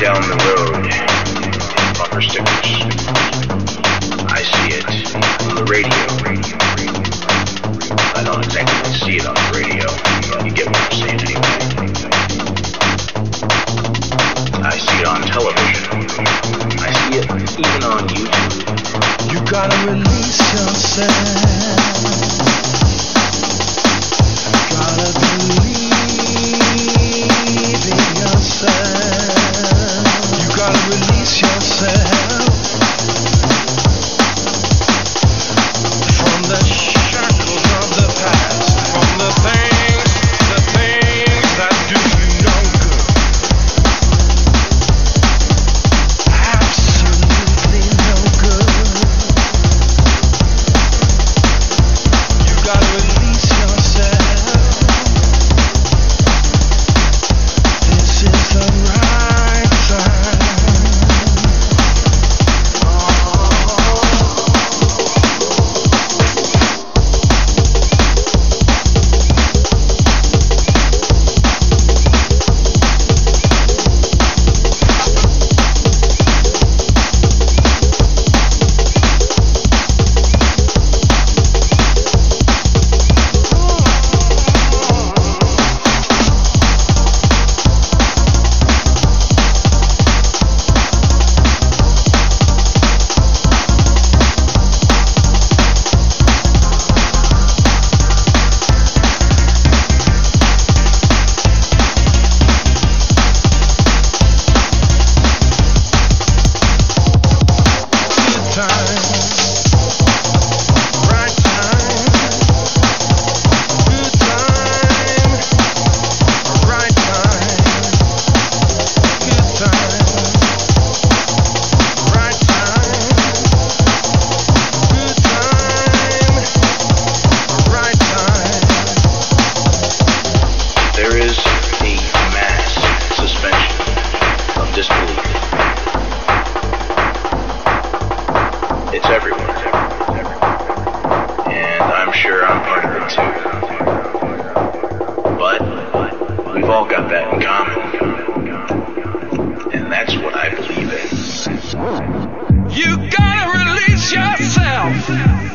down the road. Bumper sticker. all got that in common. And that's what I believe in. You gotta release yourself.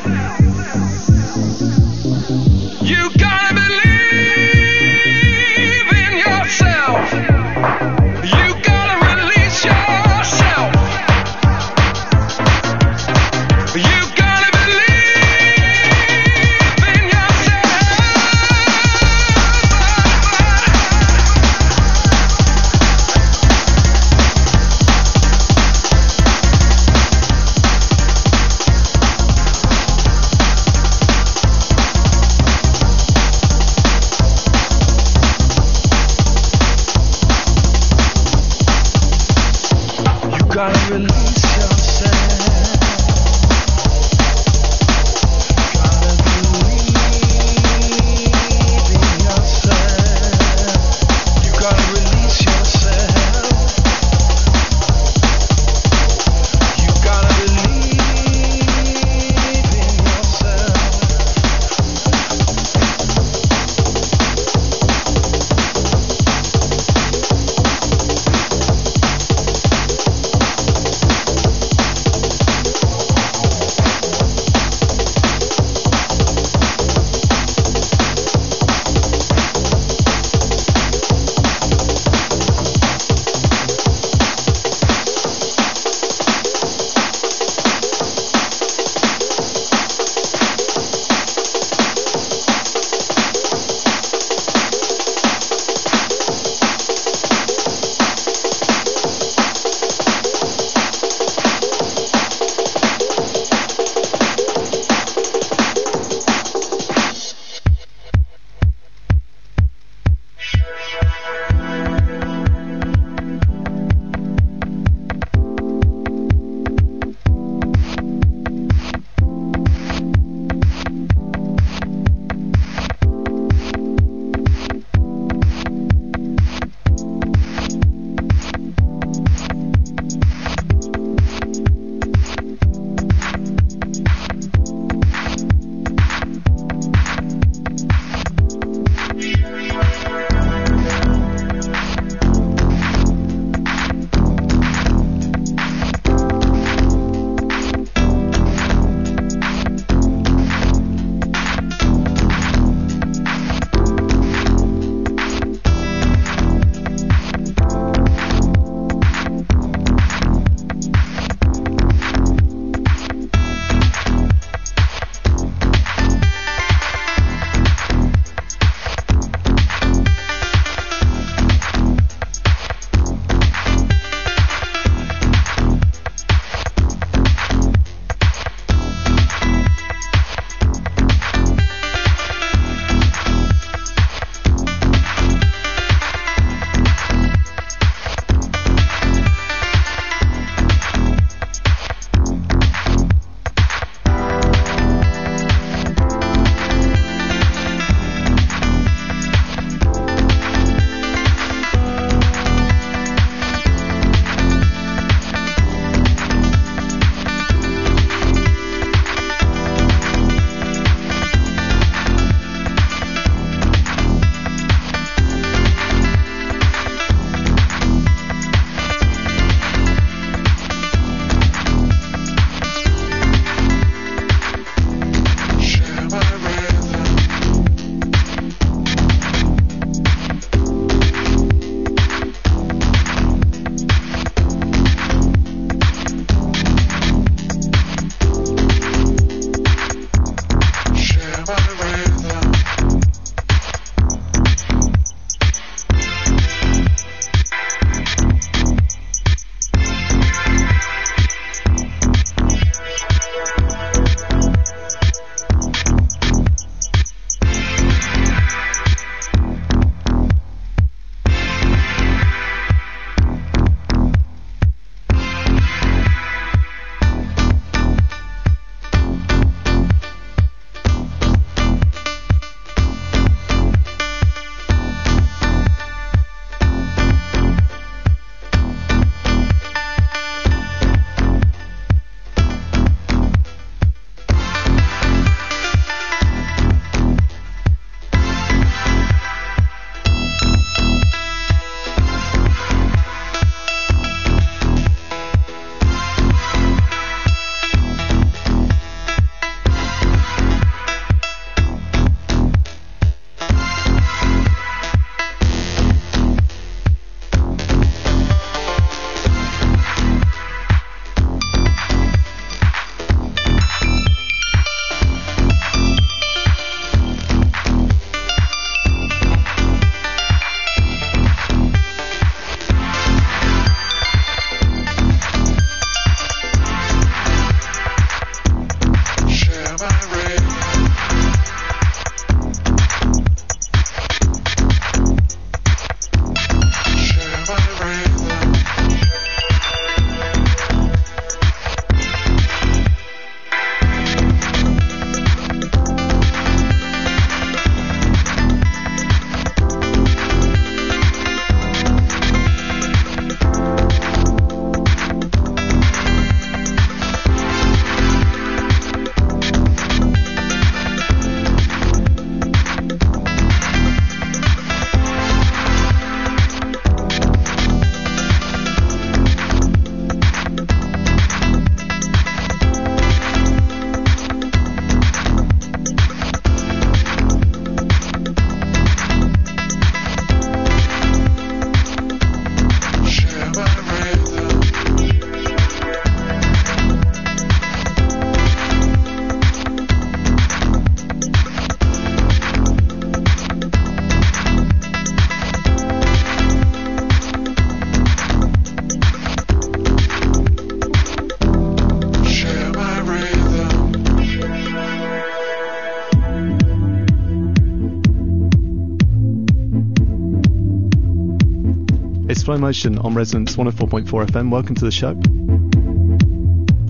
Flo Motion on Resonance 104.4 FM. Welcome to the show.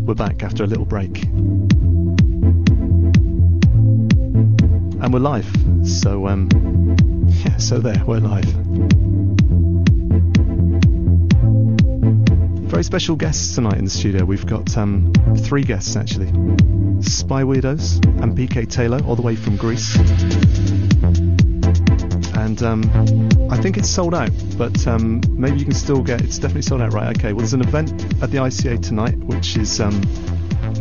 We're back after a little break. And we're live. So, um, yeah, so there, we're live. Very special guests tonight in the studio. We've got um, three guests actually Spy Weirdos and PK Taylor, all the way from Greece and um, I think it's sold out, but um, maybe you can still get. It's definitely sold out, right? Okay. Well, there's an event at the ICA tonight, which is um,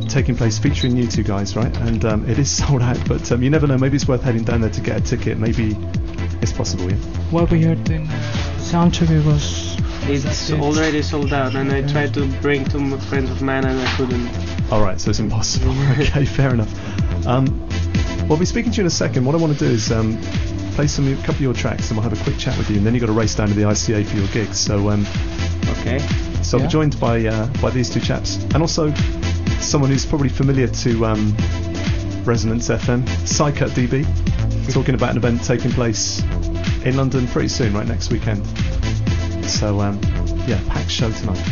taking place featuring you two guys, right? And um, it is sold out, but um, you never know. Maybe it's worth heading down there to get a ticket. Maybe it's possible. Yeah. What we heard in soundcheck it was. It's already sold out, and I tried to bring two friends of mine, and I couldn't. All right, so it's impossible. okay, fair enough. Um, we'll be speaking to you in a second. What I want to do is um, play some a couple of your tracks, and we'll have a quick chat with you. And then you've got to race down to the ICA for your gigs. So, um, Okay. so I'll be joined by uh, by these two chaps, and also someone who's probably familiar to um, Resonance FM, Psycut DB, talking about an event taking place in London pretty soon, right next weekend. So, um, yeah, packed show tonight.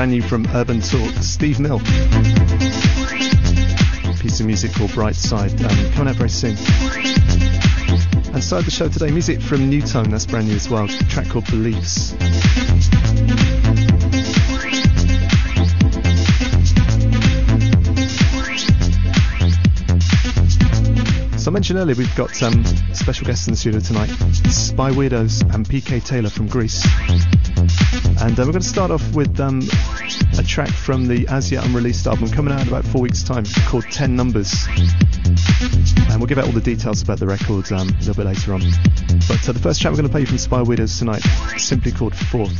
Brand new from Urban Talk, Steve Mill. Piece of music called Bright Side, um, coming out very soon. And started the show today, music from New Tone, that's brand new as well, track called Beliefs. So I mentioned earlier we've got um, special guests in the studio tonight, Spy Weirdos and PK Taylor from Greece. And uh, we're going to start off with um, a track from the as yet unreleased album coming out in about four weeks' time called 10 Numbers. And we'll give out all the details about the record um, a little bit later on. But uh, the first track we're going to play from Spy Weirdos tonight simply called Fourth.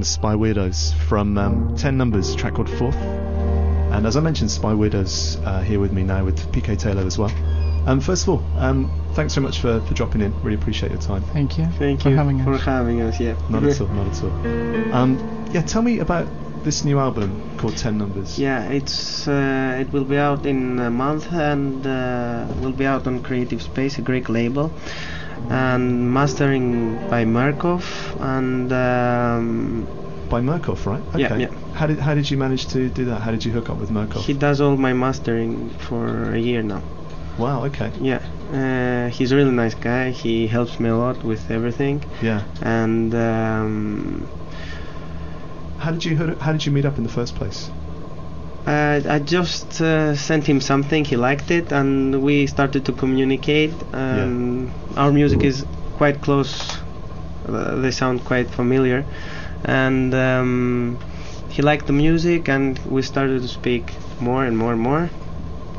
And Spy Weirdos from um, 10 Numbers, track called Fourth. And as I mentioned, Spy Weirdos uh, here with me now with PK Taylor as well. Um, first of all, um, thanks very much for, for dropping in. Really appreciate your time. Thank you Thank for you having for us. having us. Yeah. Not at all, not at all. Um, yeah, tell me about this new album called 10 Numbers. Yeah, it's uh, it will be out in a month and uh, will be out on Creative Space, a Greek label, and mastering by Murcof and um, By Murcof, right? Okay. Yeah, yeah. How did how did you manage to do that? How did you hook up with Murcof? he does all my mastering for a year now. wow, okay. Yeah, uh, he's a really nice guy. He helps me a lot with everything, Yeah. and um, How did you how did you meet up in the first place? Uh, I just uh, sent him something. He liked it, and we started to communicate. And our music is quite close. Uh, they sound quite familiar, and um, he liked the music, and we started to speak more and more and more,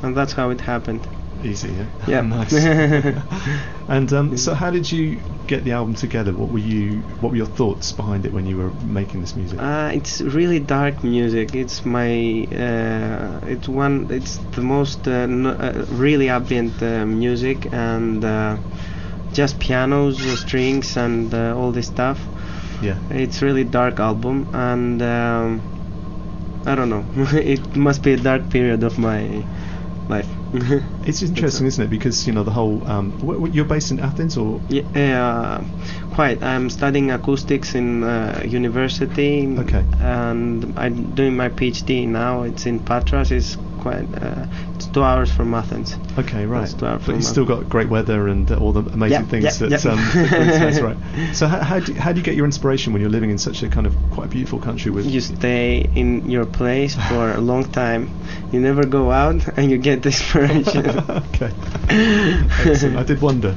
and that's how it happened. Easy, yeah. Yeah. nice. and um, so, how did you get the album together? What were you? What were your thoughts behind it when you were making this music? Uh, it's really dark music. It's my, uh, it's one, it's the most uh, n- uh, really ambient uh, music and uh, just pianos, strings, and uh, all this stuff. yeah. It's really dark album, and um, I don't know. it must be a dark period of my life. It's interesting, isn't it? Because you know the whole. Um, you're based in Athens, or Yeah, uh, quite. I'm studying acoustics in uh, university. Okay. And I'm doing my PhD now. It's in Patras. It's quite. Uh, two hours from Athens. okay, right. That's two hours But you've still got great weather and uh, all the amazing Yeah, things yeah, that. yeah. Um, that brings us, right. So how, how do you, how do you get your inspiration when you're living in such a kind of quite beautiful country with? You stay in your place for a long time. You never go out, and you get the inspiration. okay. Excellent. I did wonder.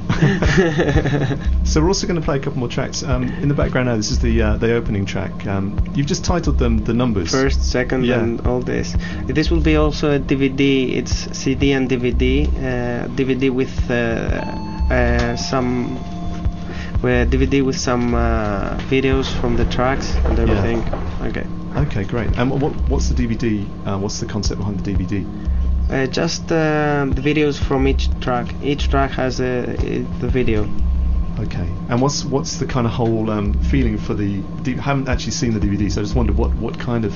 so we're also going to play a couple more tracks. Um, in the background now, this is the uh, the opening track. Um, you've just titled them the numbers. First, second, Yeah. and all this. This will be also a DVD. It's CD and DVD. Uh, DVD with uh, uh, some. With DVD with some uh, videos from the tracks and Yeah. everything. Okay. Okay, great. And what what's the DVD? Uh, what's the concept behind the DVD? Uh, just uh, the videos from each track. Each track has a, i- the video. Okay. And what's what's the kind of whole um, feeling for the? I haven't actually seen the DVD, so I just wondered what what kind of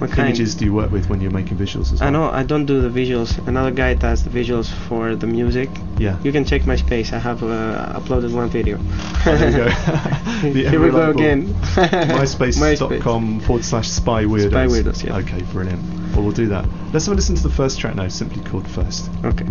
What kind? images do you work with when you're making visuals as well? I know I don't do the visuals. Another guy does the visuals for the music. Yeah. You can check my space. I have uh, uploaded one video. Oh, there you go. Here we go again. MySpace.com forward slash spy weirdos. Spy Weirdos, yeah. Okay, brilliant. Well, we'll do that. Let's have a listen to the first track now, simply called First. Okay.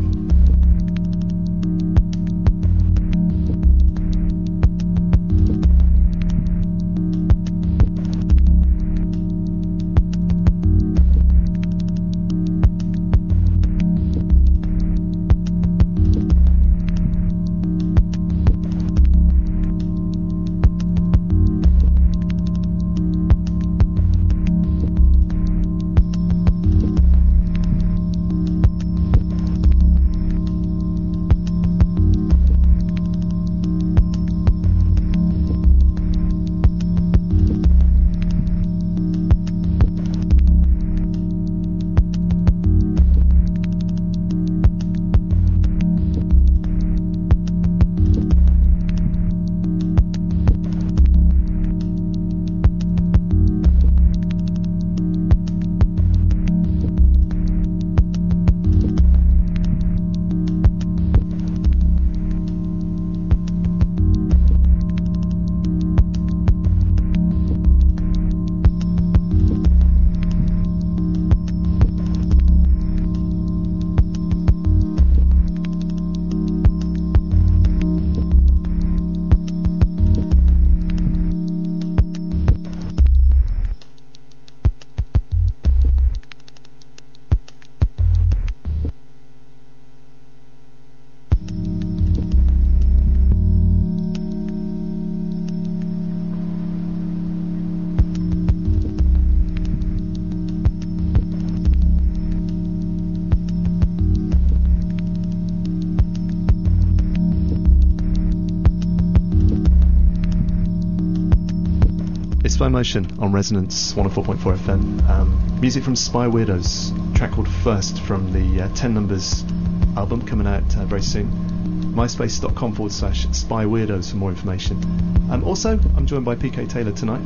On Resonance 104.4 FM. Um, music from Spy Weirdos, track called First from the uh, 10 Numbers album coming out uh, very soon. MySpace.com forward slash Spy Weirdos for more information. Um, also, I'm joined by PK Taylor tonight.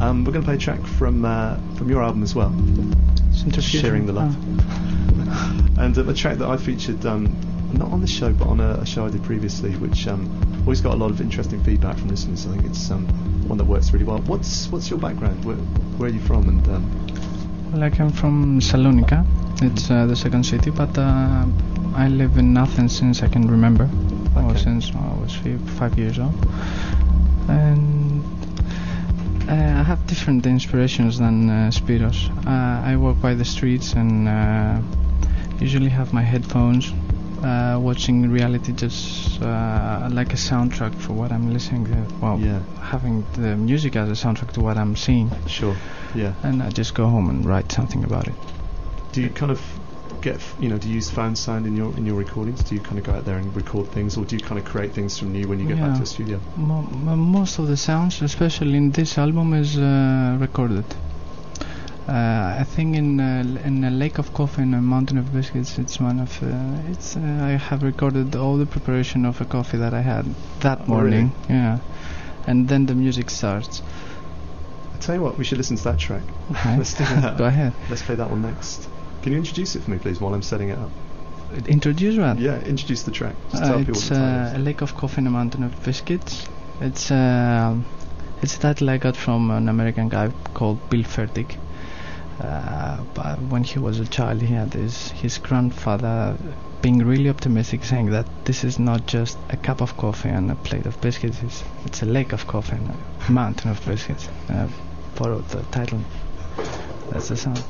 Um, we're going to play a track from uh, from your album as well, Sharing the Love. Ah. and um, a track that I featured um, not on the show but on a, a show I did previously, which um, always got a lot of interesting feedback from listeners. I think it's um, one that works really well. What's what's your background? Where, where are you from? And um, Well, I come from Salonika. It's uh, the second city, but uh, I live in Athens since I can remember. Or Okay. since I was fi- five years old. And uh, I have different inspirations than uh, Spiros. Uh, I walk by the streets and uh, usually have my headphones, uh, watching reality just uh, like a soundtrack for what I'm listening to. Well, Yeah. having the music as a soundtrack to what I'm seeing. sure, yeah. And I just go home and write something about it. Do you kind of get f- you know? Do you use found sound in your in your recordings? Do you kind of go out there and record things, or do you kind of create things from new when you get back to the studio? Mo- mo- most of the sounds, especially in this album, is uh, recorded. Uh, I think in uh, in a Lake of Coffee and a Mountain of Biscuits, it's one of uh, it's. Uh, I have recorded all the preparation of a coffee that I had that Oh, really? morning. Yeah, and then the music starts. I tell you what, we should listen to that track. Okay. Let's do that. Go ahead. Let's play that one next. Can you introduce it for me, please, while I'm setting it up? Introduce that. Yeah, introduce the track. Uh, it's what the uh, a lake of coffee and a mountain of biscuits. It's it's a title I got from an American guy called Bill Fertig. Uh, but when he was a child, he had his his grandfather being really optimistic, saying that this is not just a cup of coffee and a plate of biscuits. It's it's a lake of coffee and a mountain of biscuits. Uh, borrowed the title. That's the sound.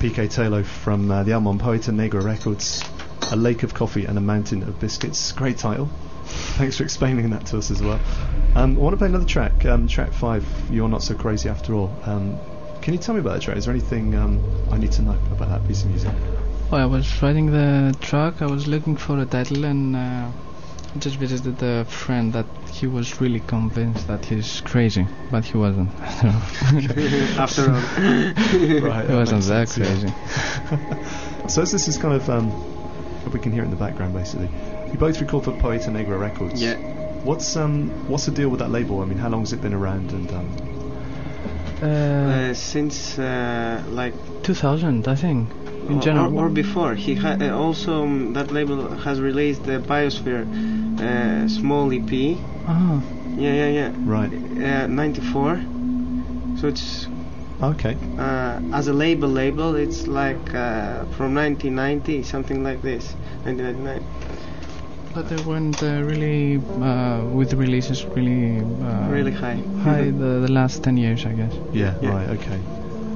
PK Taylor from uh, the album on Poeta Negra Records. A lake of coffee and a mountain of biscuits. Great title. Thanks for explaining that to us as well. Um, I want to play another track, um, track five. You're not so crazy after all. Um, can you tell me about that track? Is there anything um, I need to know about that piece of music? Well, I was writing the track. I was looking for a title and uh, just visited a friend that he was really convinced that he's crazy, but he wasn't. After all. right, he wasn't that sense, yeah. crazy. So as this is kind of, um, we can hear it in the background basically. You both record for Poeta Negra Records. Yeah. What's um what's the deal with that label? I mean, how long has it been around? And um, Uh, Uh, since uh, like 2000, I think. In or, general. or before he ha- uh, also um, that label has released the Biosphere uh, small EP. Ah, Yeah, yeah, yeah. right. Uh, 94. So it's Okay. uh, as a label label it's like uh, from 1990 something like this 1999 but they weren't uh, really uh, with releases really uh, really high high the, the last 10 years, I guess. Yeah. Yeah. Right. Okay.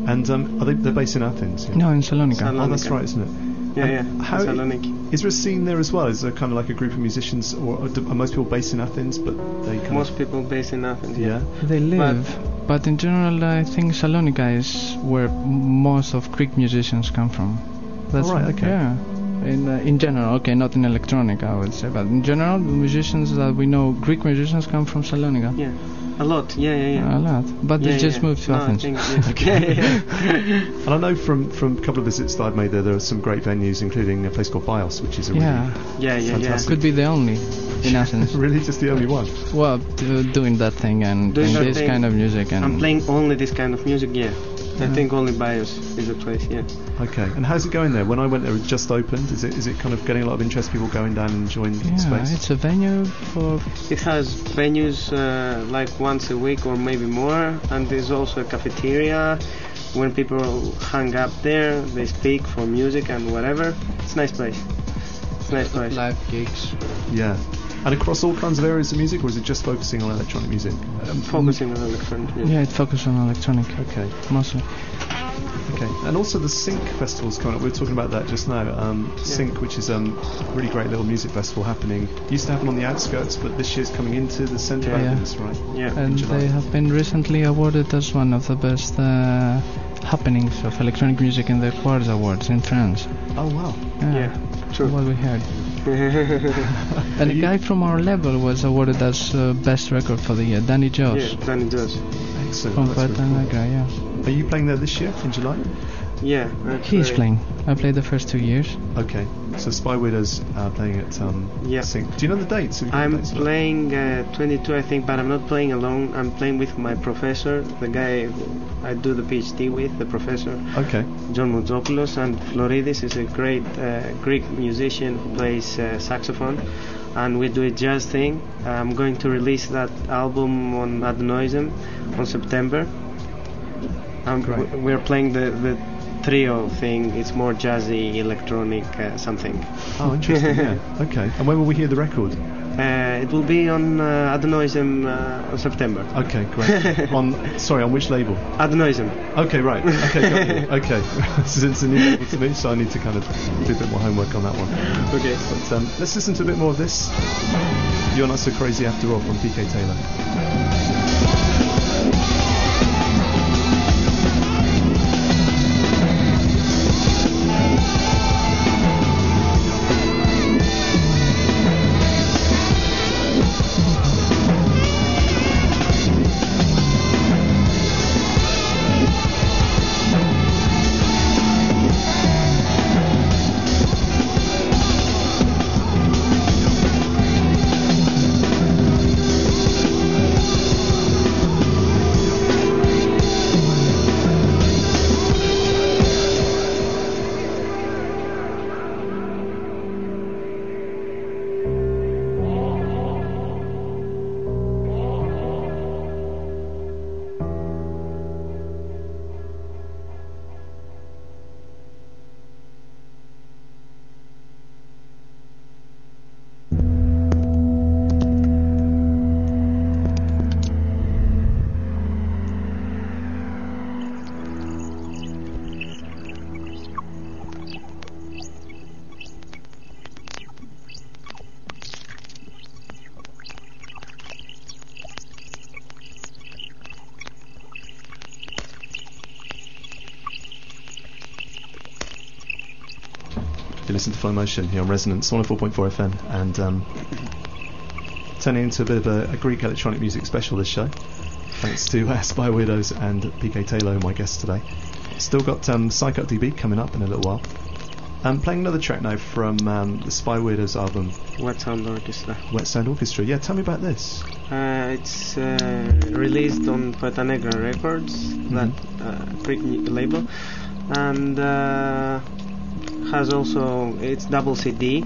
And um, are they they're based in Athens? Yeah? No, in Salonika. Salon- Oh, that's right, isn't it? yeah And yeah how- Thessaloniki. Is there a scene there as well? Is there kind of like a group of musicians, or are, are most people based in Athens, but they kind most of people based in Athens yeah. They live, but, in general, I think Salonika is where most of Greek musicians come from. That's right, okay. Yeah. In, uh, in general, okay, not in electronic, I would say, but in general, the musicians that we know, Greek musicians, come from Salonika. yeah a lot yeah yeah yeah A lot, but Yeah, they just yeah. moved to No, I Athens. think, yeah. yeah, yeah. And I know from from a couple of visits that I've made there, there are some great venues, including a place called Bios, which is a yeah, yeah yeah yeah Fantastic. could be the only in Athens. really really just the only one. Well, doing that thing and Doing playing that this thing. kind of music and I'm playing only this kind of music yeah I think only Bios is the place yeah Okay. And how's it going there? When I went there, it just opened. Is it is it kind of getting a lot of interest? People going down and enjoying the yeah, space. it's a venue for It has venues uh, like once a week or maybe more, and there's also a cafeteria. When people hang up there, they speak for music and whatever. It's a nice place. It's a nice place. live gigs. Yeah. And across all kinds of areas of music, or is it just focusing on electronic music? I'm focusing on electronic music. Yeah, it focuses on electronic Okay. mostly. Okay. And also the Synch Festival's coming up. We were talking about that just now. Um, Synch, which is um, a really great little music festival happening. Used to happen on the outskirts, but this year's coming into the centre Yeah. of Yeah. Right? Yeah. And they have been recently awarded as one of the best uh, happenings of electronic music in the Qwartz Awards in France. Oh wow. Yeah. True. What we heard. And a guy from our level was awarded as uh, best record for the year, Danny Jones. yeah, Danny does. Excellent. From That's really Puerto cool. Yeah. Are you playing there this year in July? Yeah. He's actually. playing. I played the first two years. Okay. So Spy Weirdos uh, playing at um, Yeah. Synch. Do you know the dates? Have you the I'm dates? playing uh, 22, I think, but I'm not playing alone. I'm playing with my professor, the guy I do the PhD with, the professor. Okay. John Moutsopoulos and Floridis is a great uh, Greek musician who plays uh, saxophone and we do a jazz thing. I'm going to release that album on Adenoism on September. Um, we're playing the, the trio thing. It's more jazzy, electronic, uh, something. Oh, interesting. yeah. Okay. And when will we hear the record? Uh, it will be on uh, Adenoism uh, on September. Okay, great. on sorry, on which label? Adenoism. Okay, right. Okay, okay. this is it's a new label to me, so I need to kind of do a bit more homework on that one. Okay. But um, let's listen to a bit more of this. You're not so crazy after all from PK Taylor. Listen to Flo Motion here on Resonance 104.4 FM and um, turning into a bit of a, a Greek electronic music special this show. Thanks to uh, Spy Weirdos and PK Taylor, my guest today. Still got um, Si-Cut.db coming up in a little while. I'm playing another track now from um, the Spy Weirdos album, Wet Sound Orchestra. Wet Sound Orchestra. Yeah, tell me about this. Uh, it's uh, released on Poeta Negra Records, that uh, pretty new label, and uh, has also its double CD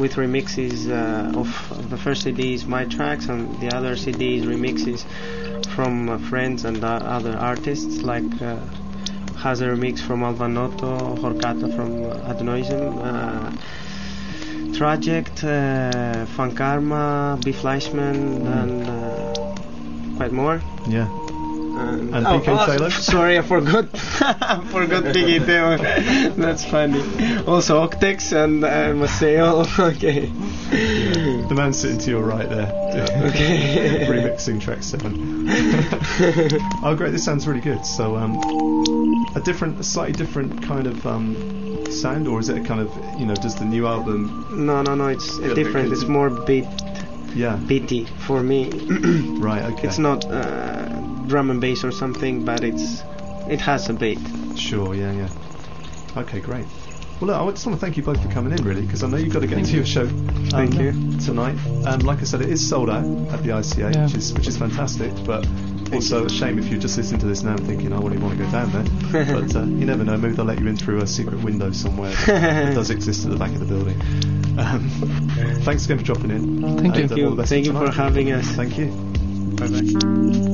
with remixes uh, of the first CD is my tracks and the other CD is remixes from uh, friends and uh, other artists like uh, has a remix from Alva Noto, Horkata from uh, Adnoism, uh, Traject, uh, B. Fleischmann, and uh, quite more. Yeah. And, And oh, PK oh, Taylor? Sorry, I forgot. I forgot PK Taylor. That's funny. Also Octex and uh, Maceo. okay. The man sitting to your right there, Okay. remixing track seven. oh, great! This sounds really good. So, um, a different, a slightly different kind of um, sound, or is it a kind of, you know, does the new album? No, no, no. It's different. It's more beat, Yeah, pity for me. right. Okay. It's not uh, drum and bass or something, but it's it has a beat. Sure. Yeah. Yeah. Okay. Great. Well, look, I just want to thank you both for coming in, really, because I know you've got to get into your show. Thank um, you. Tonight, and like I said, it is sold out at the ICA, Yeah. which is which is fantastic. But also a shame if you're just listening to this now and thinking, I wouldn't want to go down there. but uh, you never know. Maybe they'll let you in through a secret window somewhere that does exist at the back of the building. Um, thanks again for dropping in. Thank And, you. uh, all the best Thank you tonight. for having us. Thank you. Bye bye.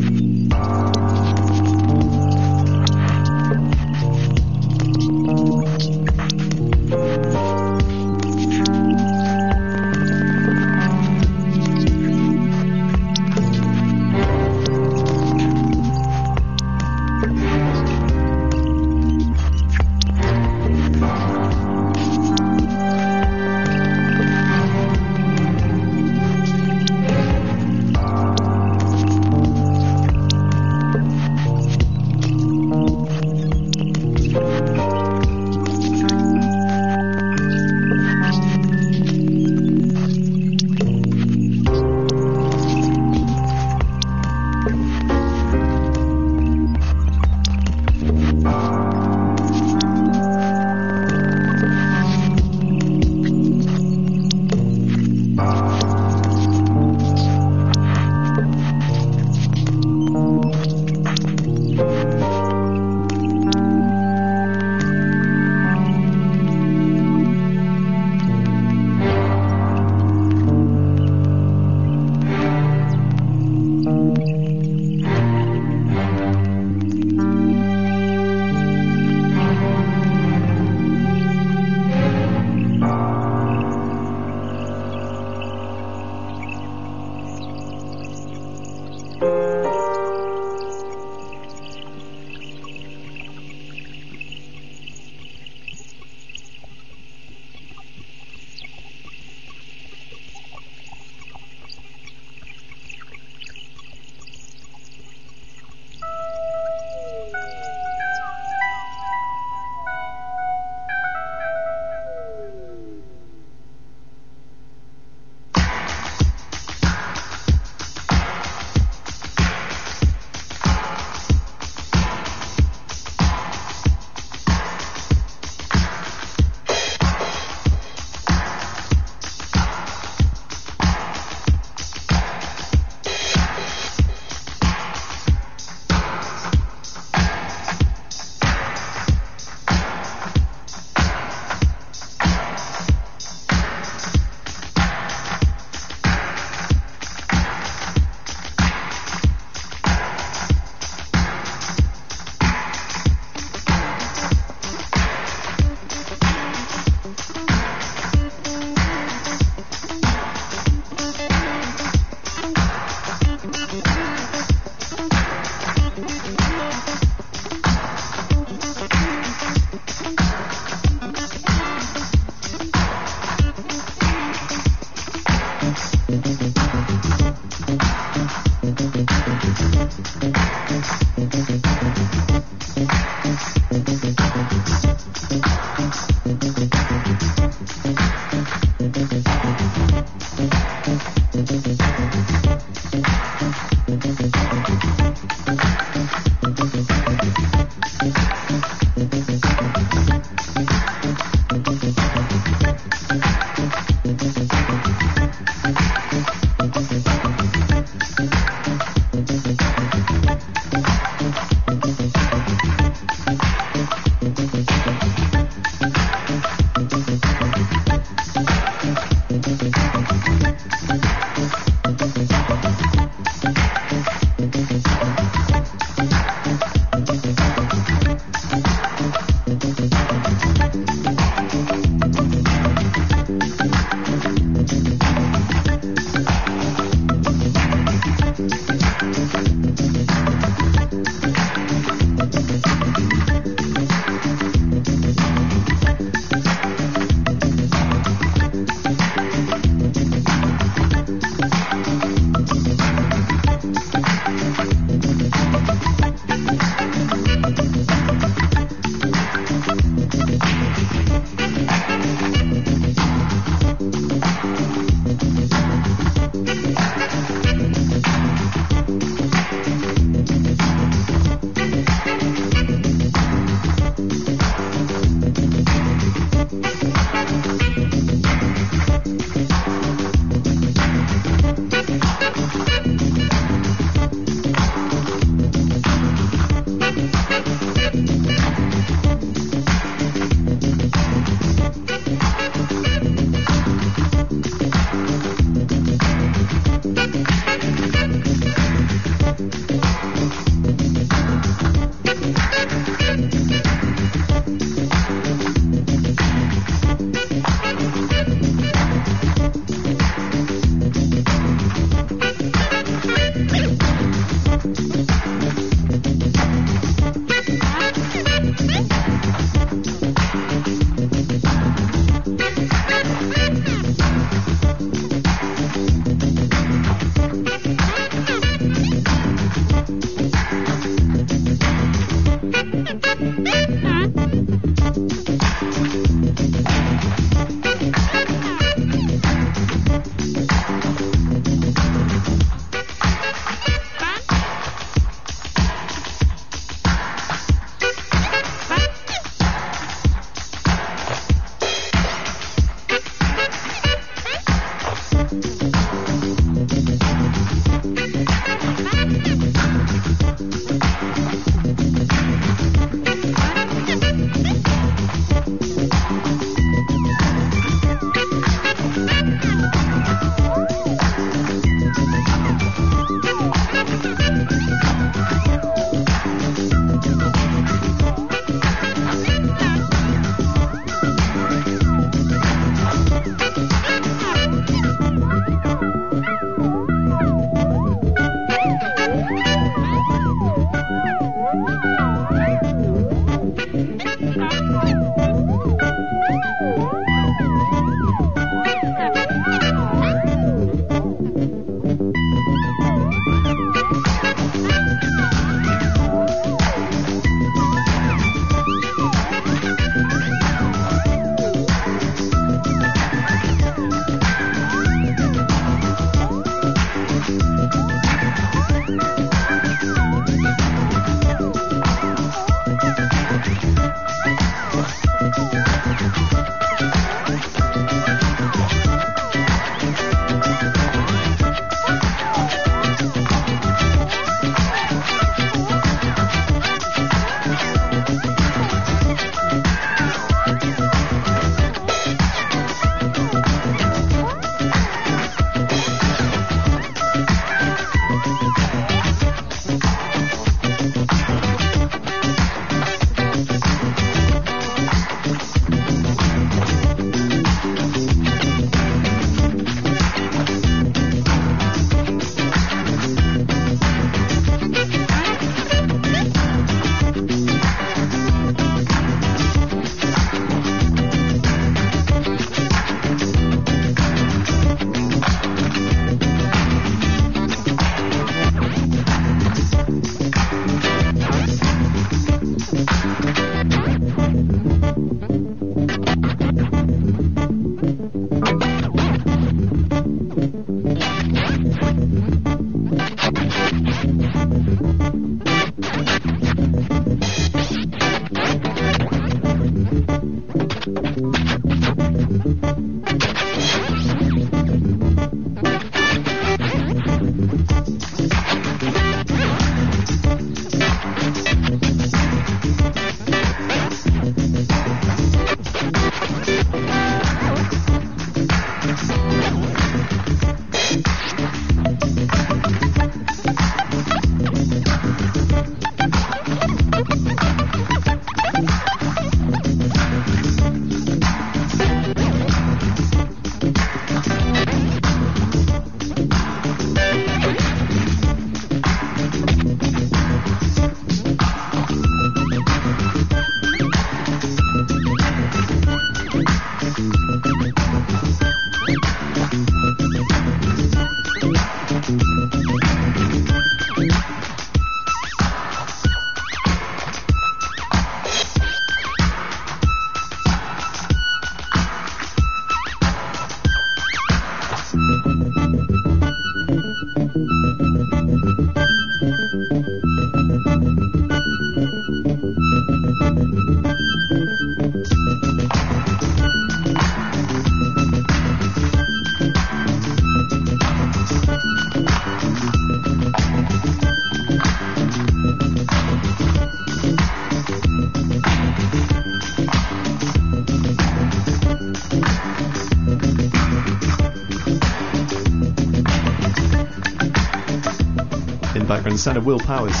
Sound of Will Powers'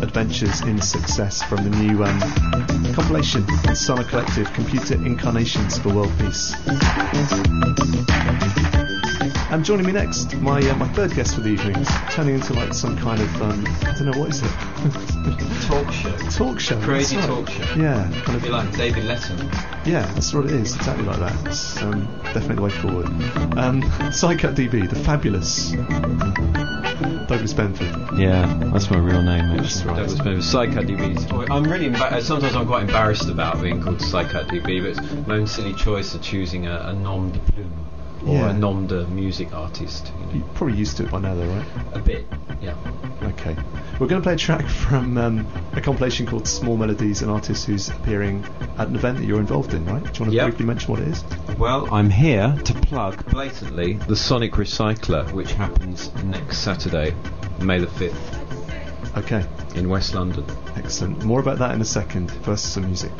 Adventures in Success from the new um, compilation on Sonic Collective Computer Incarnations for World Peace. And joining me next, my uh, my third guest for the evening, is turning into like some kind of um, I don't know what is it? Talk show. talk show. Crazy right. talk show. Yeah, kind of Be like David Letterman. Yeah, that's what it is. Exactly like that. It's um, definitely the way forward. Um, Si-Cut.db, the fabulous Douglas Benford. Yeah, that's my real name. Actually. That's right. Douglas Benford. Si-Cut.db. I'm really emba- uh, sometimes I'm quite embarrassed about being called Si-Cut.db, but it's my own silly choice of choosing a, a nom de plume or Yeah. a nom de music artist. You know. You're probably used to it by now, though, right? A bit, yeah. Okay. We're going to play a track from um, a compilation called Small Melodies, an artist who's appearing at an event that you're involved in, right? Do you want to Yep. briefly mention what it is? Well, I'm here to plug blatantly the Sonic Recycler, which happens next Saturday, May the 5th, Okay. in West London. Excellent. More about that in a second. First, some music.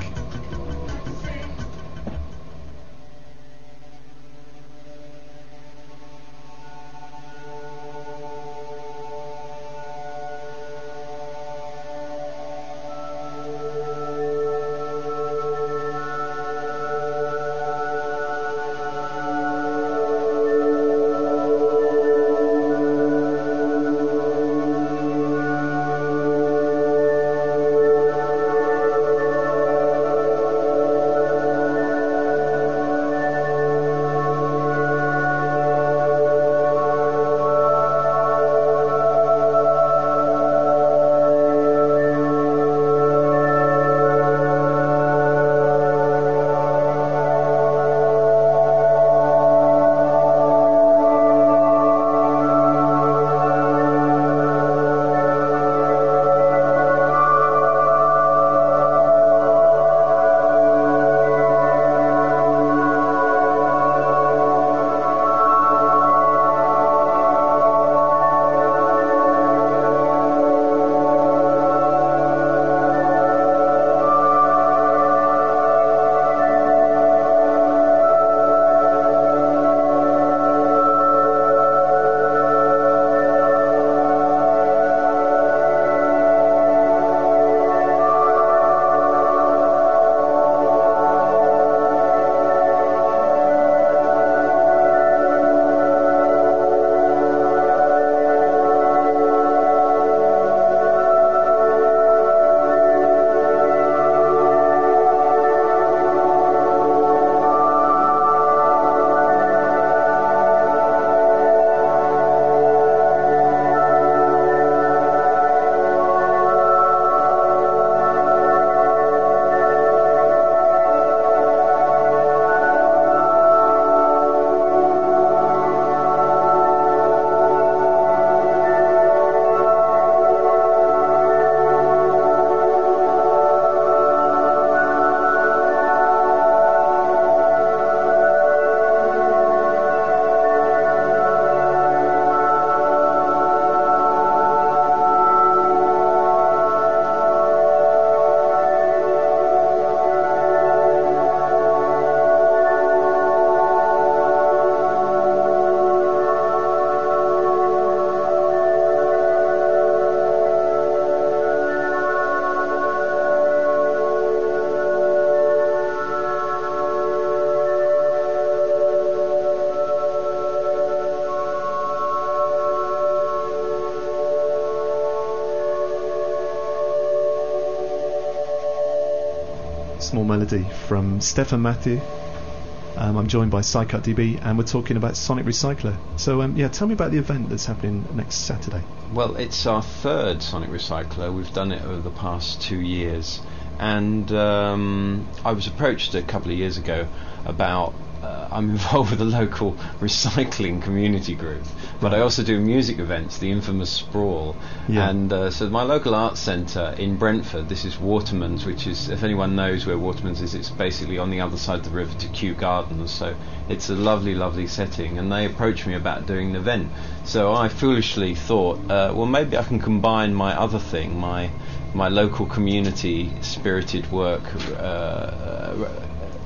Melody from Stephan Mathieu. Um, I'm joined by Si-Cut.db, and we're talking about Sonic Recycler. So, um, yeah, tell me about the event that's happening next Saturday. Well, it's our third Sonic Recycler. We've done it over the past two years. And um, I was approached a couple of years ago about. Uh, I'm involved with a local recycling community group, but I also do music events, the infamous Sprawl. Yeah. And uh, so my local arts centre in Brentford, this is Waterman's, which is, if anyone knows where Waterman's is, it's basically on the other side of the river to Kew Gardens. So it's a lovely, lovely setting. And they approached me about doing an event. So I foolishly thought, uh, well, maybe I can combine my other thing, my my local community spirited work, uh, uh,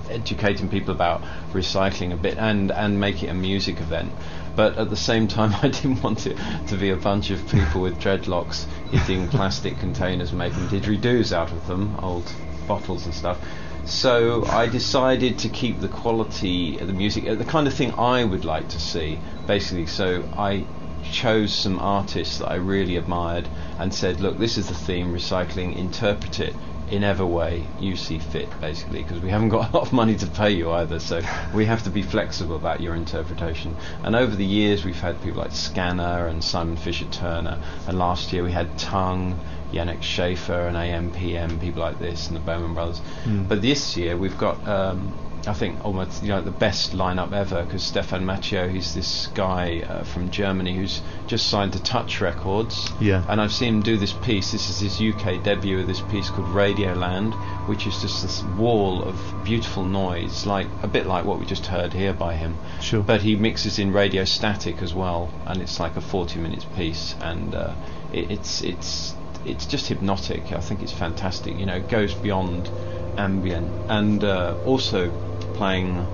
educating people about recycling a bit, and and make it a music event. But at the same time, I didn't want it to be a bunch of people with dreadlocks hitting plastic containers, making didgeridoos out of them, old bottles and stuff. So I decided to keep the quality of the music, uh, the kind of thing I would like to see, basically. So I chose some artists that I really admired and said, look, this is the theme, recycling, interpret it in ever way you see fit, basically, because we haven't got a lot of money to pay you either, so we have to be flexible about your interpretation. And over the years, we've had people like Scanner and Simon Fisher Turner, and last year we had Tongue, Janek Schaefer, and AMPM, people like this, and the Bowman Brothers. Mm. But this year we've got. Um, I think almost you know the best lineup ever because Stephan Mathieu, he's this guy uh, from Germany who's just signed to Touch Records. Yeah. And I've seen him do this piece. This is his UK debut of this piece called Radioland, which is just this wall of beautiful noise, like a bit like what we just heard here by him. Sure. But he mixes in radio static as well, and it's like a 40 minutes piece, and uh, it, it's it's it's just hypnotic. I think it's fantastic. You know, it goes beyond ambient, and uh, also playing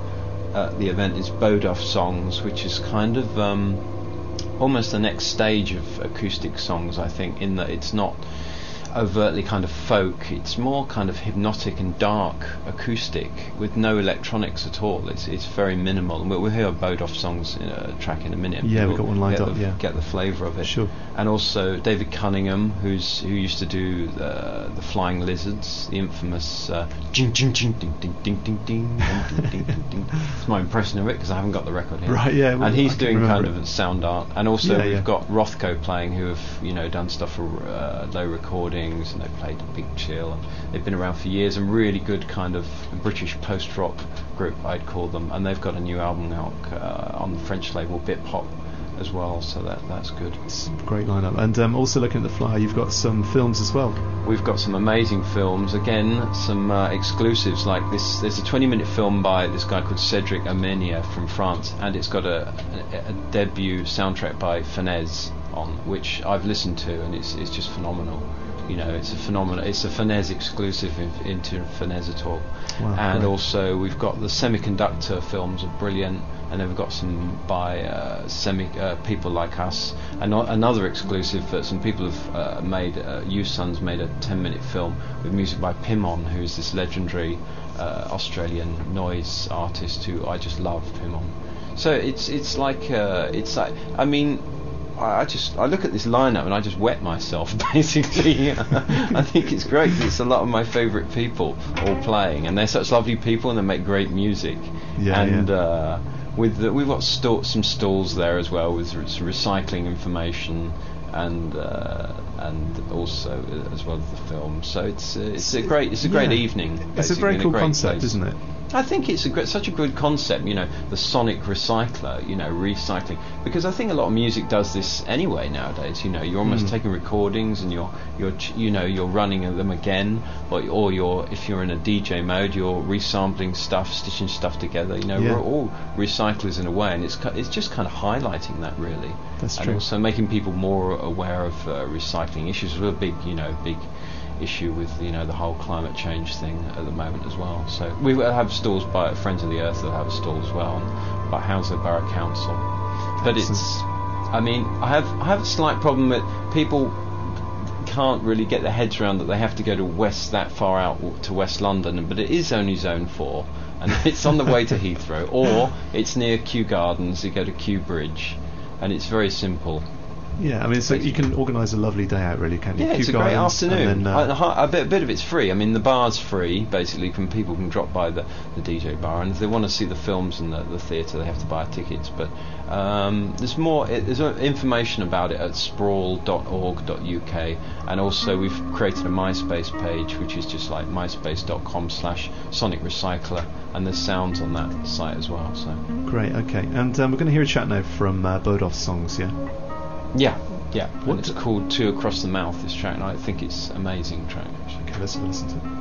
at the event is Boduf songs, which is kind of um, almost the next stage of acoustic songs. I think in that it's not overtly kind of folk. It's more kind of hypnotic and dark acoustic with no electronics at all. It's it's very minimal. And we'll, we'll hear Boduf songs in a track in a minute. Yeah, we've We'll got one lined get up, The, yeah. get the flavour of it. Sure. And also David Cunningham, who's who used to do the, the Flying Lizards, the infamous uh, ding ding ding ding ding ding ding ding ding ding. It's my impression of it because I haven't got the record here. Right, yeah, well, and he's doing kind remember of sound art, and also Yeah, we've yeah. got Rothko playing, who have you know done stuff for uh, low recordings, and they played Big Chill. And they've been around for years, and really good kind of British post rock group, I'd call them. And they've got a new album out uh, on the French label Bip Hop as well, so that that's good. It's a great lineup. And um, also looking at the flyer, you've got some films as well. We've got some amazing films. Again, some uh, exclusives like this. There's a 20-minute film by this guy called Cedric Amenia from France, and it's got a, a, a debut soundtrack by Fennesz on, which I've listened to, and it's it's just phenomenal. You know, it's a phenomenal. It's a Fennesz exclusive in, into Fennesz at all. Wow, and great. also we've got the semiconductor films are brilliant, and then we've got some by uh, semi uh, people like us. And another exclusive that some people have uh, made. Uh, you Sons made a 10-minute film with music by Pimmon, who's this legendary uh, Australian noise artist who I just love. Pimmon. So it's it's like uh, it's like I mean. I I just I look at this lineup and I just wet myself basically. I think it's great. It's a lot of my favourite people all playing, and they're such lovely people, and they make great music. Yeah, and yeah. Uh, with the, we've got some stalls there as well with re- some recycling information and uh, and also uh, as well as the film. So it's uh, it's a great it's a great Yeah. evening. It's a very cool great concept, place. isn't it? I think it's a great, such a good concept, you know, the sonic recycler, you know, recycling. Because I think a lot of music does this anyway nowadays. You know, you're almost Mm. taking recordings and you're, you're, you know, you're running them again, or, or you're, if you're in a DJ mode, you're resampling stuff, stitching stuff together. You know, Yeah. we're all recyclers in a way, and it's it's just kind of highlighting that really. That's and true. also making people more aware of uh, recycling issues. We're a big, you know, big issue with you know the whole climate change thing at the moment as well. So we have stalls by Friends of the Earth that have a stall as well, by Hounslow Borough Council. But it's, I mean, I have I have a slight problem that people can't really get their heads around that they have to go to west that far out to West London, but it is only Zone Four, and it's on the way to Heathrow, or it's near Kew Gardens. You go to Kew Bridge, and it's very simple. Yeah, I mean, so you can organise a lovely day out, really, can't you? Yeah, Kew it's a great afternoon. then, uh, a bit, a bit of it's free. I mean, the bar's free, basically, from people can drop by the, the DJ bar, and if they want to see the films and the, the theatre, they have to buy tickets. But um, there's more. It, there's information about it at sprawl.org.uk, and also we've created a MySpace page, which is just like myspace.com/slash Sonic Recycler, and there's sounds on that site as well. So Great, okay. And um, we're going to hear a chat now from uh, Boduf songs, yeah? Yeah, yeah. What and it's called Two Across the Mouth. This track, and I think it's amazing track. Actually. Okay, let's listen to it.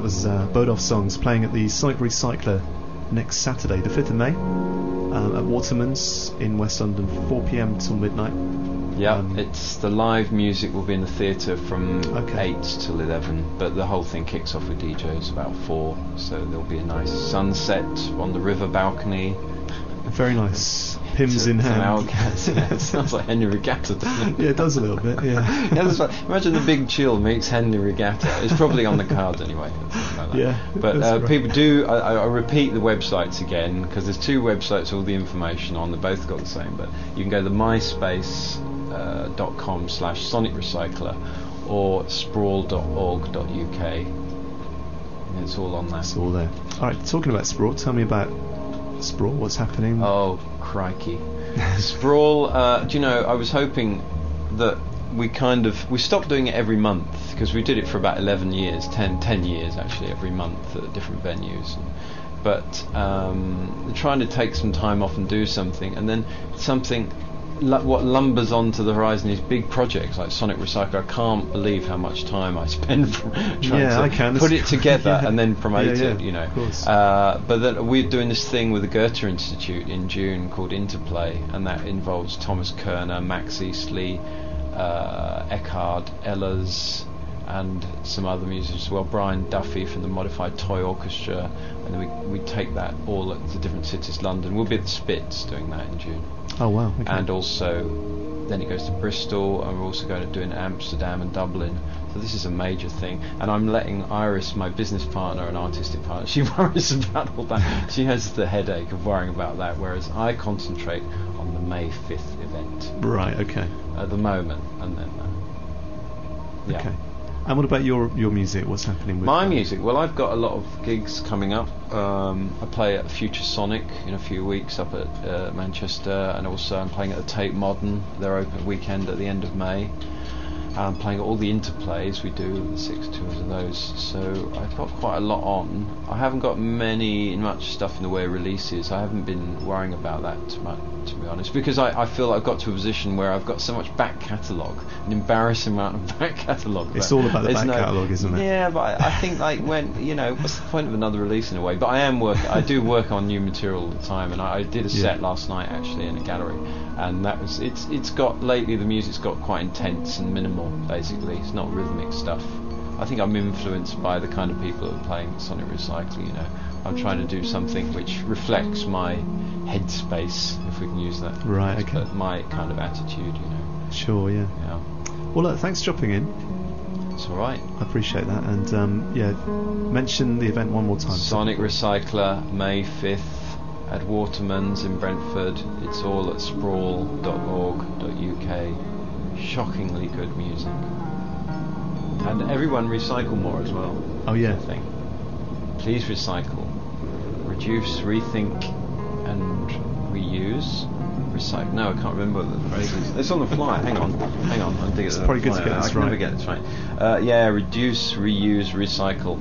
That was uh, Boduf Songs playing at the Sonic Recycler next Saturday, the 5th of May, um, at Waterman's in West London, 4 pm till midnight. Yeah, Um, it's the live music will be in the theatre from Okay. eight till eleven, but the whole thing kicks off with DJs about four, so there'll be a nice sunset on the river balcony. Very nice. Hymns to- in hand. Yeah, it sounds like Henley Regatta, doesn't it? yeah, it does a little bit, yeah. Yeah, that's right. Imagine the Big Chill meets Henley Regatta. It's probably on the cards anyway. like. Yeah, But uh, right. people do. I, I repeat the websites again because there's two websites. All the information on. They both got the same. But you can go to myspace.com dot com slash Sonic Recycler or sprawl.org.uk. It's all on there. It's all there. Alright, talking about Sprawl, tell me about Sprawl, what's happening? Oh, crikey. Sprawl, uh, do you know, I was hoping that we kind of, we stopped doing it every month because we did it for about 11 years, 10, 10 years actually, every month at different venues. But um, trying to take some time off and do something, and then something, lu- what lumbers onto the horizon is big projects like Sonic Recycle. I can't believe how much time I spend trying Yeah, to I can. put it together yeah. and then promote Yeah, it, you know. Uh, but then we're doing this thing with the Goethe Institute in June called Interplay, and that involves Thomas Köner, Max Eastley, uh, Ekkehard, Ehlers, and some other musicians as well. Brian Duffy from the Modified Toy Orchestra, and we we take that all at the different cities. London, we'll be at the Spitz doing that in June, Oh, wow. Okay. and also then it goes to Bristol, and we're also going to do in Amsterdam and Dublin. So this is a major thing, and I'm letting Iris, my business partner and artistic partner, she worries about all that. she has the headache of worrying about that, whereas I concentrate on the May 5th event right, okay. at the moment, and then uh, yeah. Okay. And what about your your music? What's happening with My uh, music, well, I've got a lot of gigs coming up. Um, I play at Future Sonic in a few weeks up at uh, Manchester, and also I'm playing at the Tate Modern. They're open weekend at the end of May. I'm playing all the interplays. We do the six tours of those, so I've got quite a lot on. I haven't got many much stuff in the way of releases. I haven't been worrying about that too much, to be honest, because I, I feel I've got to a position where I've got so much back catalogue, an embarrassing amount of back catalogue. It's all about the back no- catalogue, isn't it? Yeah, but I, I think like when you know, what's the point of another release in a way? But I am working. I do work on new material all the time, and I, I did a Yeah. set last night actually in a gallery, and that was it's it's got lately the music's got quite intense and minimal. Basically, it's not rhythmic stuff. I think I'm influenced by the kind of people that are playing Sonic Recycle. You know, I'm trying to do something which reflects my headspace, if we can use that. Right, okay. But my kind of attitude, you know. Sure, yeah. Yeah, Well, look, thanks for dropping in. it's all right. I appreciate that. And um, yeah, mention the event one more time. Sonic Recycler, May 5th at Waterman's in Brentford. It's all at sprawl.org.uk. Shockingly good music. And everyone recycle more as well. Oh, yeah. I think. Please recycle. Reduce, rethink, and reuse. Recycle. No, I can't remember the phrase is. It's on the fly. hang on. Hang on. I'll dig It's on probably good to get I this never right. get this right. Uh, yeah, reduce, reuse, recycle.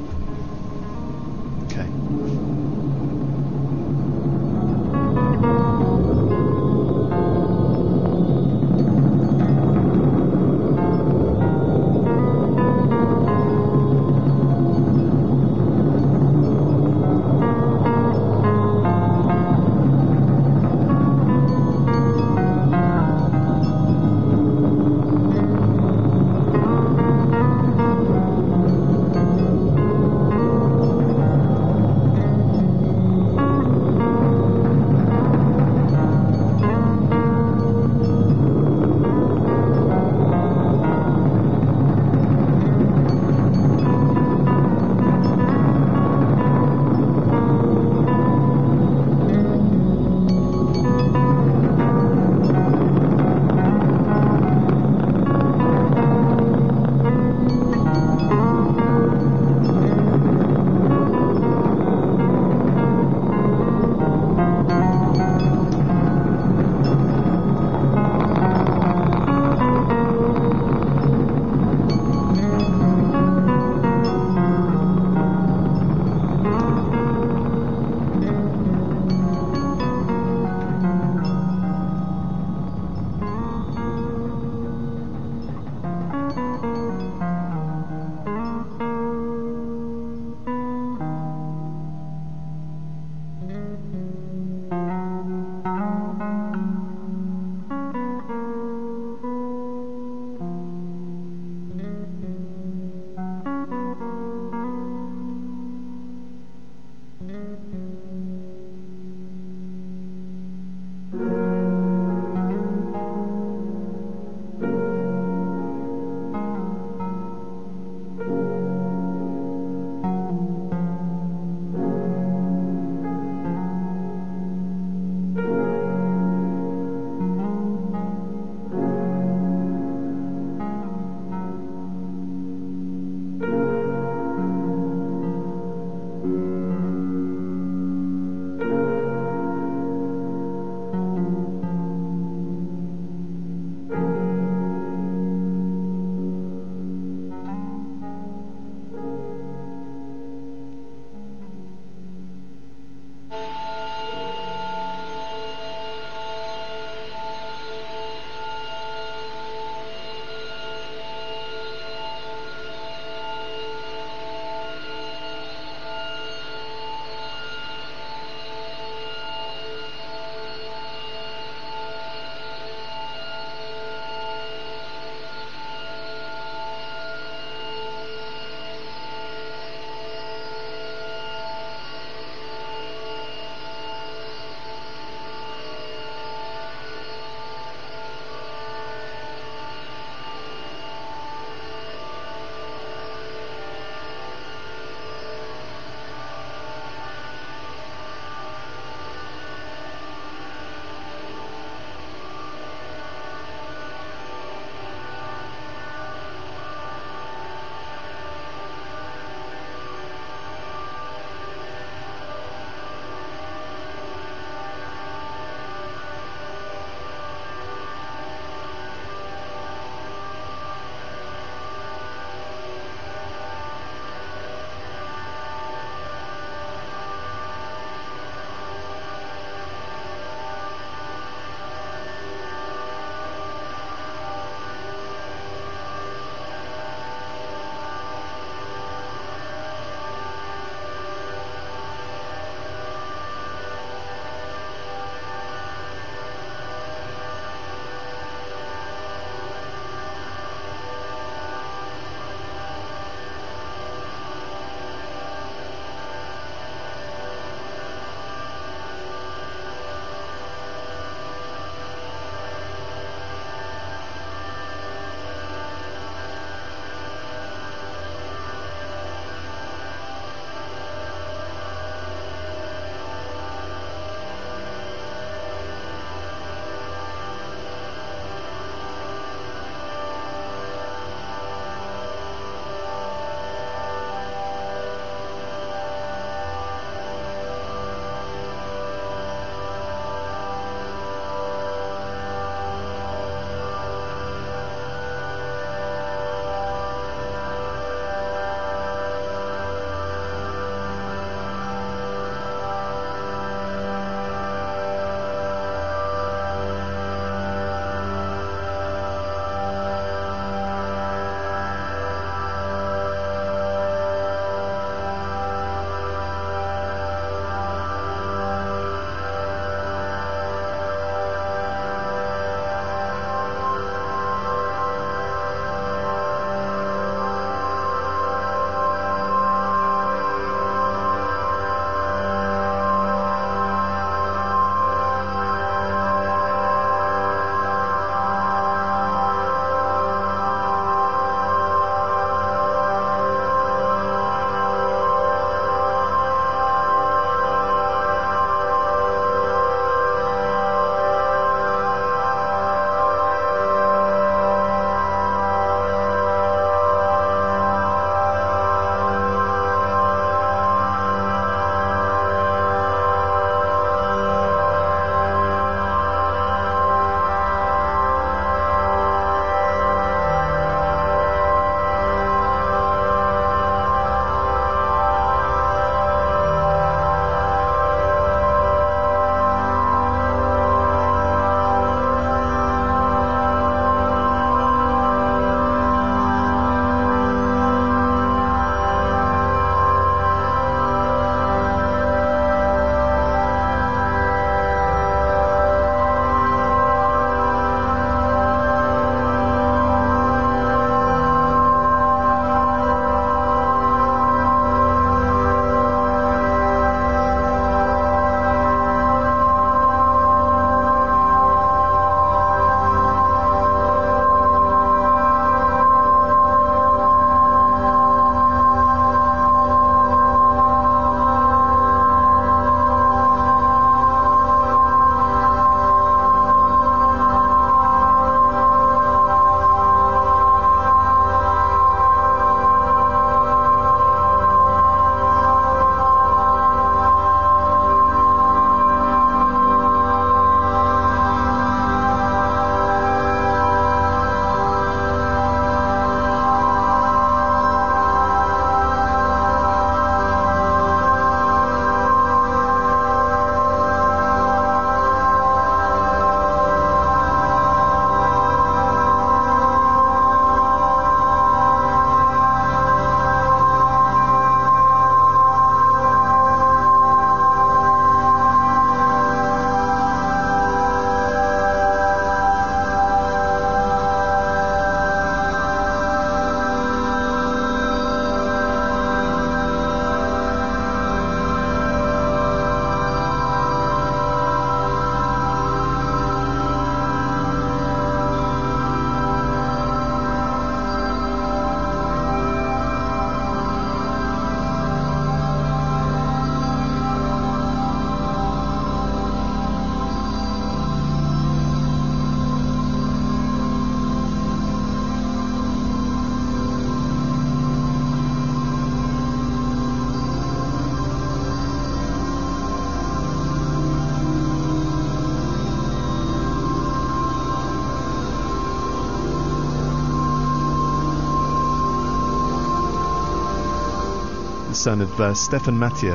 Sound of uh, Stephan Mathieu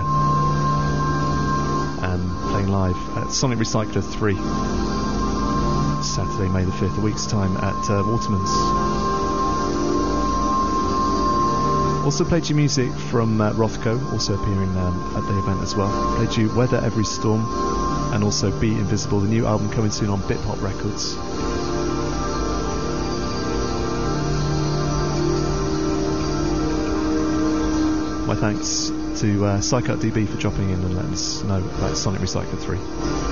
um, playing live at Sonic Recycler 3 Saturday, May the 5th, a week's time at uh, Waterman's. Also played you music from uh, Rothko, also appearing um, at the event as well. Played you Weather Every Storm and also Be Invisible, the new album coming soon on Bip Hop Records. My thanks to uh, DB for dropping in and letting us know about Sonic Recycler 3.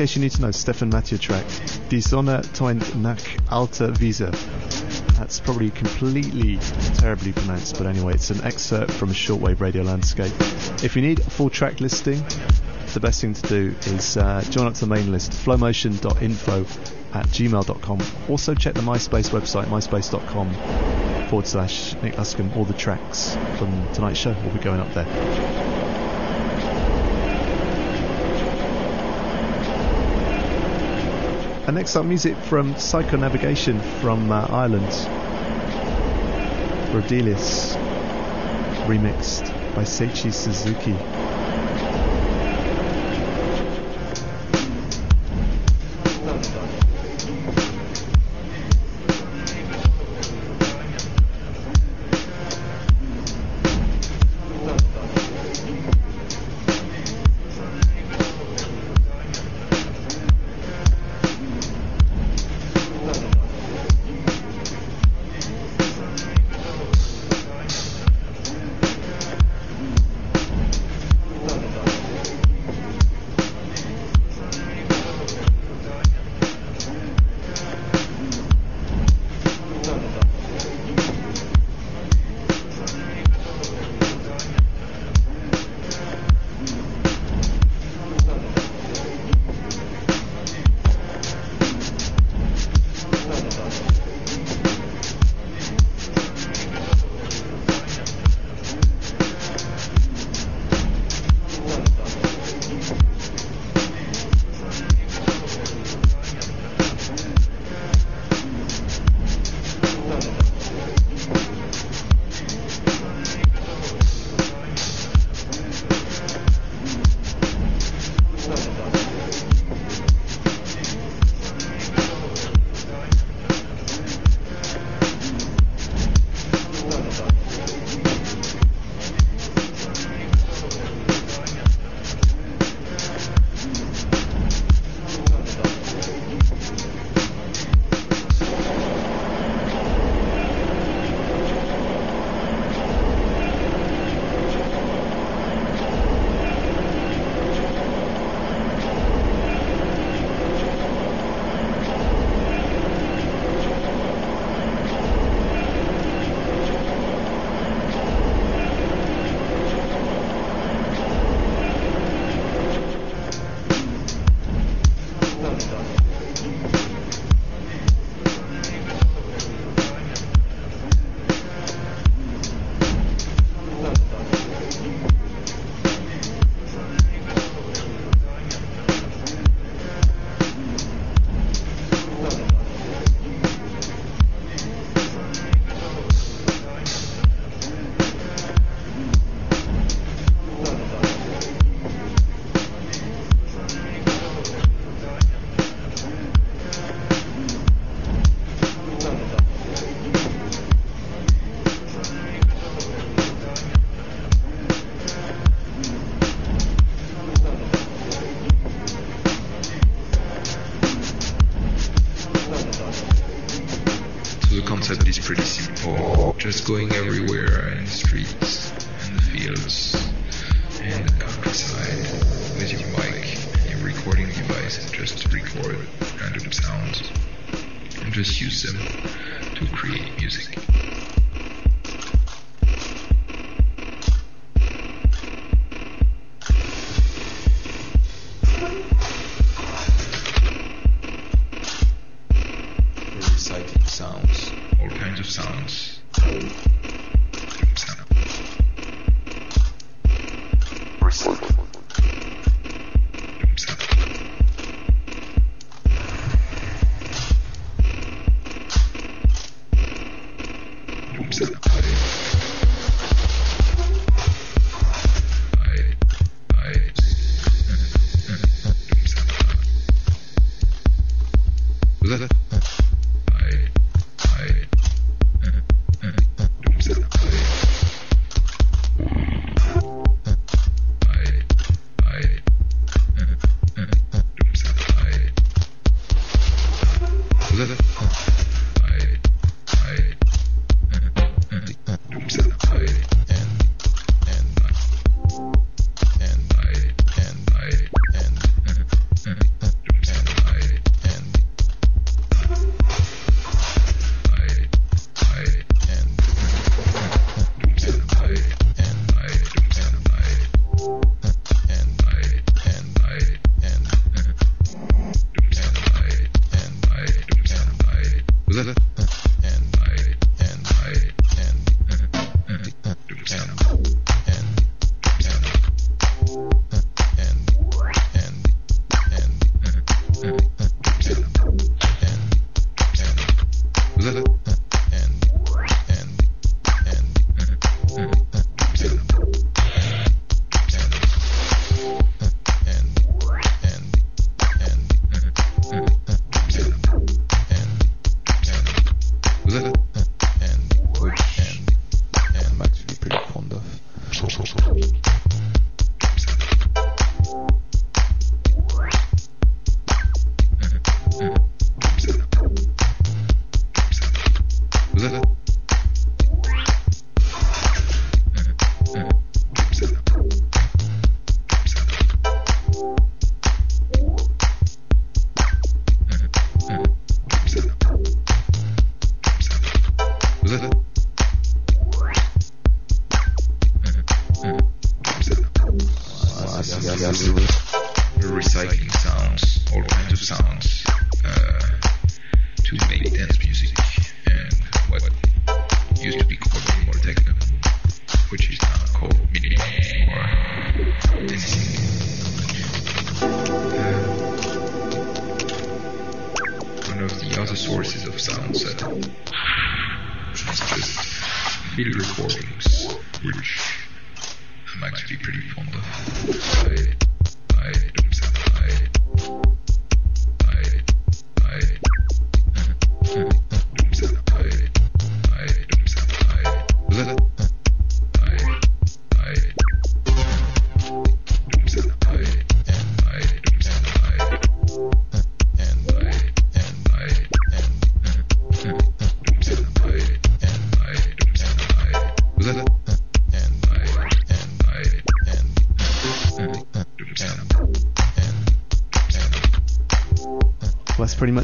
Case you need to know, Stephan Mathieu track, Die Sonne toint nach alter Wiese. That's probably completely terribly pronounced, but anyway, it's an excerpt from a shortwave radio landscape. If you need a full track listing, the best thing to do is uh, join up to the main list, flowmotion.info at gmail.com. Also check the MySpace website, myspace.com forward slash Nick Luscombe. All the tracks from tonight's show will be going up there. And next up, music from Psycho Navigation from uh, Ireland. Roedelius, remixed by Seichi Suzuki.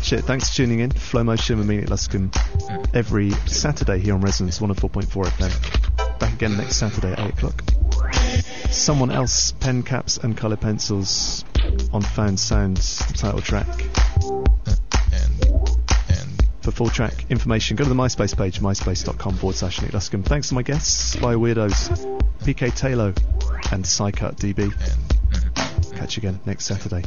Much it. Thanks for tuning in. Flo Motion with me Luscombe every Saturday here on Resonance 104.4 FM. Back again next Saturday at 8 o'clock. Someone else, pen caps and colour pencils on Found Sounds, title track. For full track information, go to the MySpace page, myspace.com forward slash Nick. Thanks to my guests, Spy Weirdos, PK Taylor, and Si-Cut.db. Catch you again next Saturday.